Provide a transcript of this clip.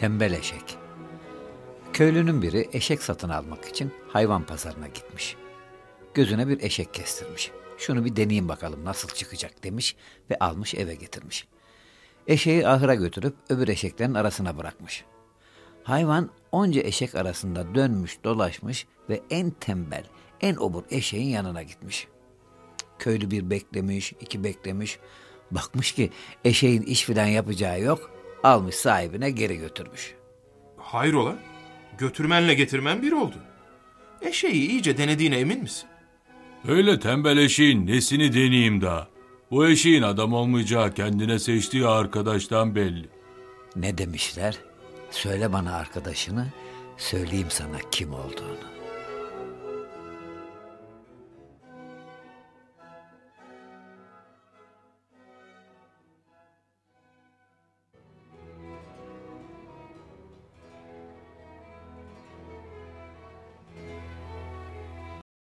Tembel eşek. Köylünün biri eşek satın almak için hayvan pazarına gitmiş. Gözüne bir eşek kestirmiş. Şunu bir deneyeyim bakalım nasıl çıkacak demiş ve almış eve getirmiş. Eşeği ahıra götürüp öbür eşeklerin arasına bırakmış. Hayvan onca eşek arasında dönmüş dolaşmış ve en tembel, en obur eşeğin yanına gitmiş. Köylü bir beklemiş, iki beklemiş. Bakmış ki eşeğin iş filan yapacağı yok. Almış sahibine geri götürmüş. Hayrola? Götürmenle getirmen bir oldu. Eşeği iyice denediğine emin misin? Öyle tembel eşeğin nesini deneyeyim daha. Bu eşeğin adam olmayacağı kendine seçtiği arkadaştan belli. Ne demişler? Söyle bana arkadaşını, söyleyeyim sana kim olduğunu.